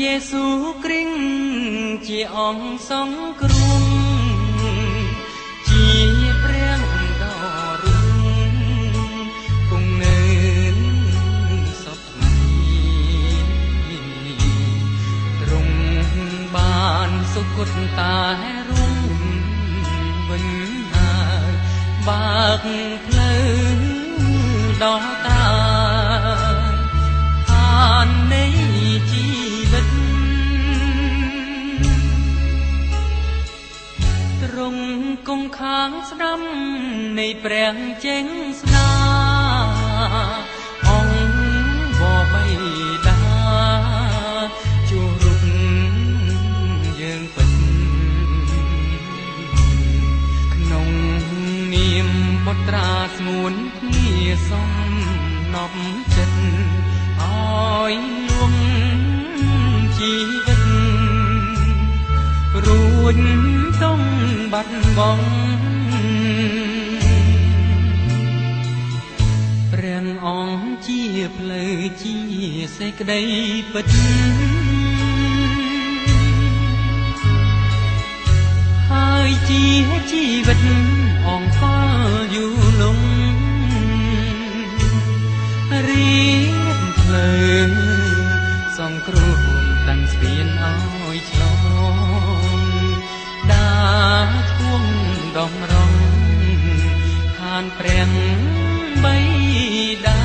យេស៊ូគ្រីស្ទជាអង្គសង្គ្រោះជាព្រះដ៏រុងគង់នៅសពថ្ងៃទ្រង់បានសុគតតែរុងវិញហើយបើកផ្លូវដល់តាហា ននៃជីវិតទ្រង់គង់ខាងស្ដាំនៃព្រះចេញស្នាអង្គបបៃតាជួរុកយើងពិតក្នុងនាមបុត្រាស្ងួនគ្នាសំណប់ចិត្តឲ្យលួងជីវិតរួចต้องបាត់បង់ព្រះអង្គជាផ្លូវជាសេចក្តីពិតហើយជាជីវិតអង្គយូរលងរៀប ផ្លូវសង្គ្រោះតាំងស្ពានឲ្យឆ្លងដាធួងដំរងឋានព្រះបៃតា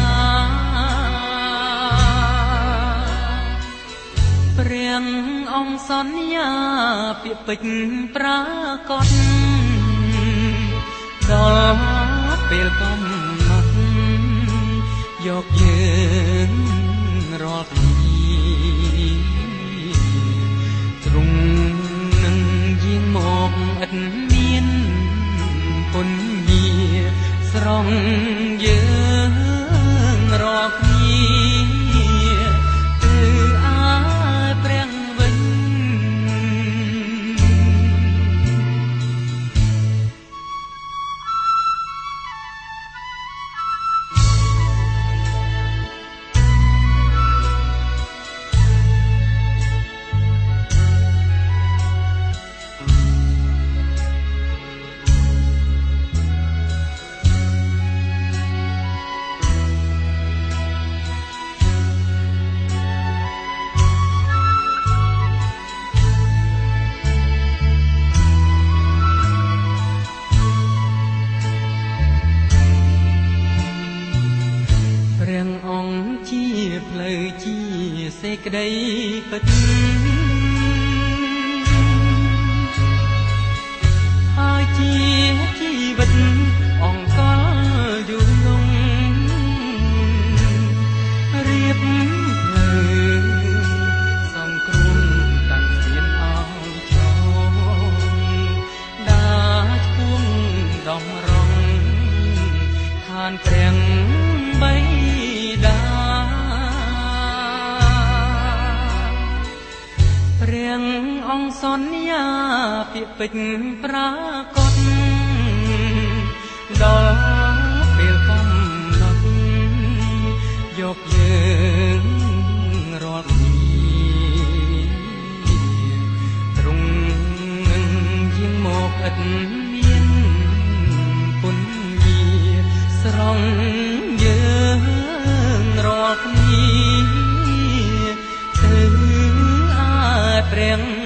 ព្រះអង្គសន្យាពាក្យពេចន៍ប្រាកដដល់ពេលកំណត់យកយើង រា ជាផ្លូវជាសេចក្តីពិតហើយជាជីវិតអង្គយូរលងរៀបផ្លូវសង្គ្រោះតាំងស្ពានឲ្យឆ្លងដាឈួងដំរងឋានព្រះបៃ អង្គសន្យាពាក្យពេចន៍ប្រាកដដល់ពេលកំណត់យកយើងរាល់គ្នាទ្រង់នឹងយាងមកឥតមានពុនញាស្រង់យើងរាល់គ្នាទៅអាព្រះ